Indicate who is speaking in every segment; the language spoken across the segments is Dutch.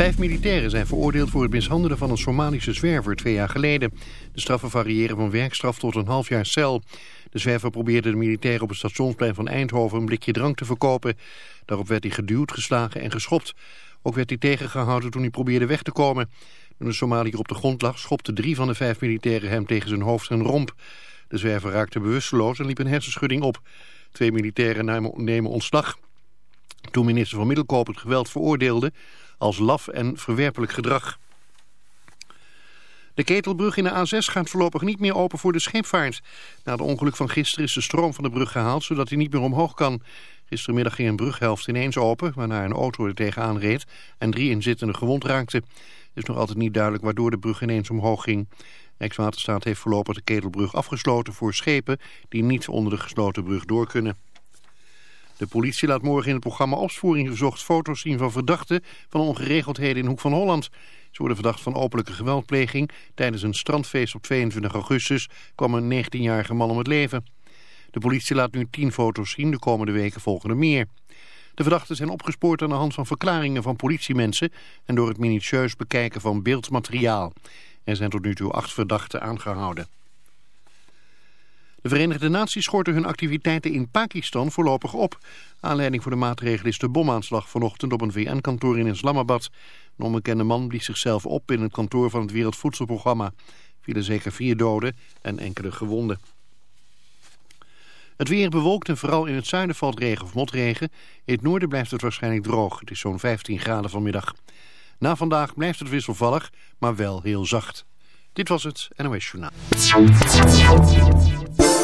Speaker 1: Vijf militairen zijn veroordeeld voor het mishandelen van een Somalische zwerver twee jaar geleden. De straffen variëren van werkstraf tot een half jaar cel. De zwerver probeerde de militair op het stationsplein van Eindhoven een blikje drank te verkopen. Daarop werd hij geduwd, geslagen en geschopt. Ook werd hij tegengehouden toen hij probeerde weg te komen. Toen de Somaliër op de grond lag, schopte drie van de vijf militairen hem tegen zijn hoofd en romp. De zwerver raakte bewusteloos en liep een hersenschudding op. Twee militairen nemen ontslag. Toen minister van Middelkoop het geweld veroordeelde als laf en verwerpelijk gedrag. De ketelbrug in de A6 gaat voorlopig niet meer open voor de scheepvaart. Na het ongeluk van gisteren is de stroom van de brug gehaald, zodat hij niet meer omhoog kan. Gistermiddag ging een brughelft ineens open, waarna een auto er tegenaan reed en drie inzittenden gewond raakten. is nog altijd niet duidelijk waardoor de brug ineens omhoog ging. Rijkswaterstaat heeft voorlopig de Ketelbrug afgesloten voor schepen die niet onder de gesloten brug door kunnen. De politie laat morgen in het programma Opsporing Gezocht foto's zien van verdachten van ongeregeldheden in Hoek van Holland. Ze worden verdacht van openlijke geweldpleging. Tijdens een strandfeest op 22 augustus kwam een 19-jarige man om het leven. De politie laat nu 10 foto's zien, de komende weken volgen er meer. De verdachten zijn opgespoord aan de hand van verklaringen van politiemensen en door het minutieus bekijken van beeldmateriaal. Er zijn tot nu toe acht verdachten aangehouden. De Verenigde Naties schorten hun activiteiten in Pakistan voorlopig op. Aanleiding voor de maatregel is de bomaanslag vanochtend op een VN-kantoor in Islamabad. Een onbekende man blies zichzelf op in het kantoor van het Wereldvoedselprogramma. Vielen zeker vier doden en enkele gewonden. Het weer bewolkt en vooral in het zuiden valt regen of motregen. In het noorden blijft het waarschijnlijk droog. Het is zo'n 15 graden vanmiddag. Na vandaag blijft het wisselvallig, maar wel heel zacht. Dit was het NOS Journaal.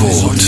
Speaker 2: Wort.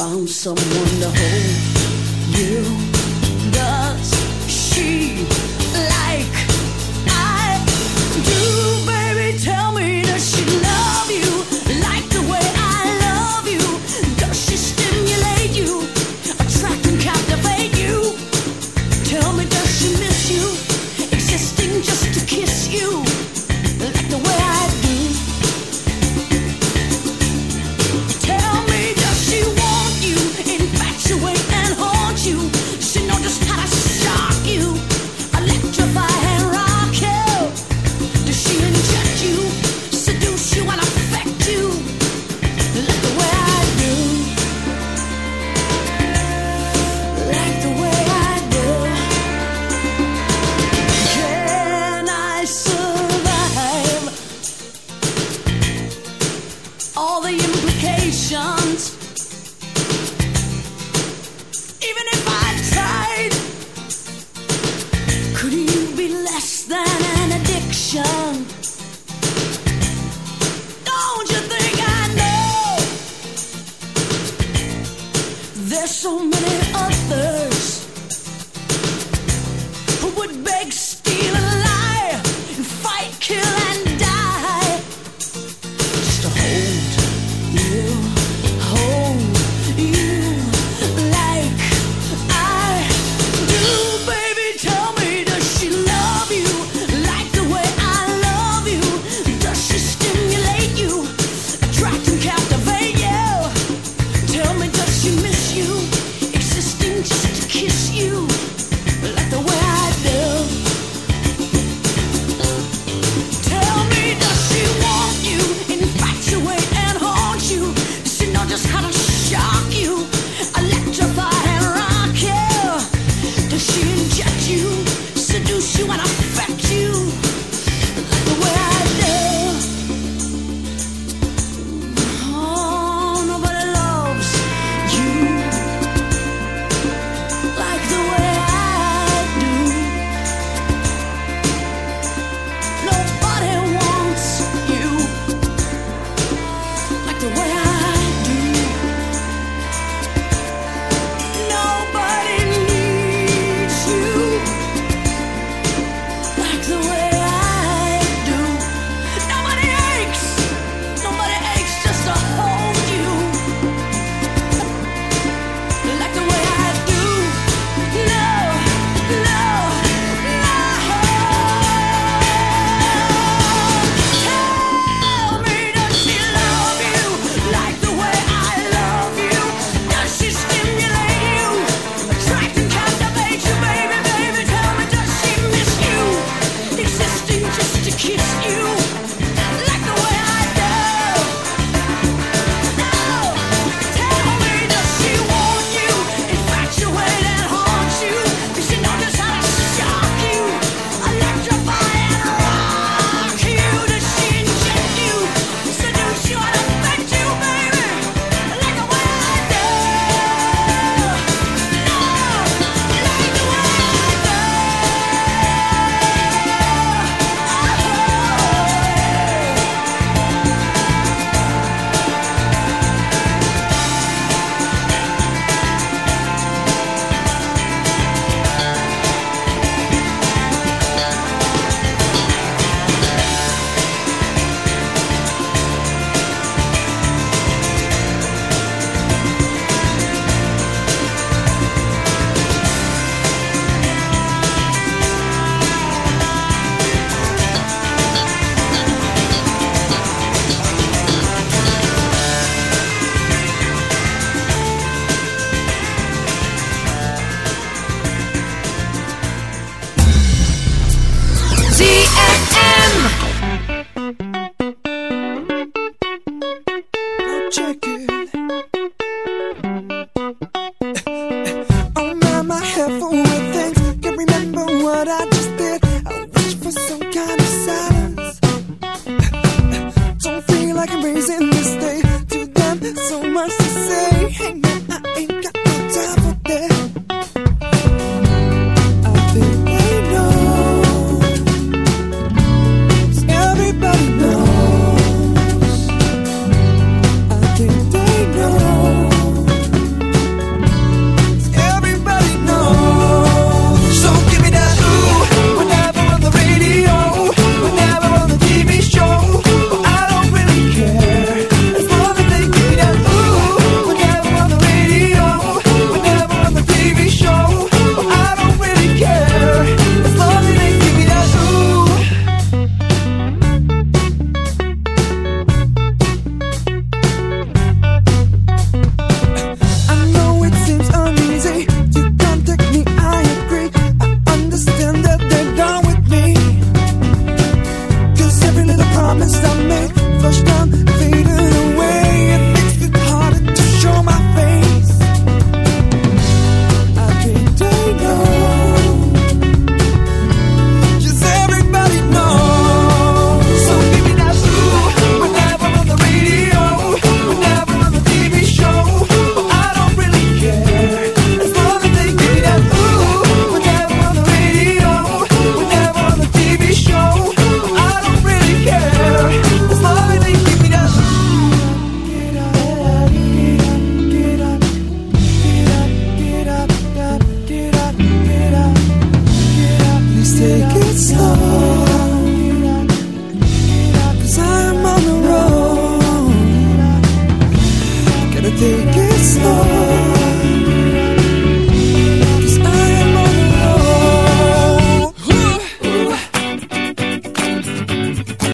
Speaker 3: Found someone to hold you. Less than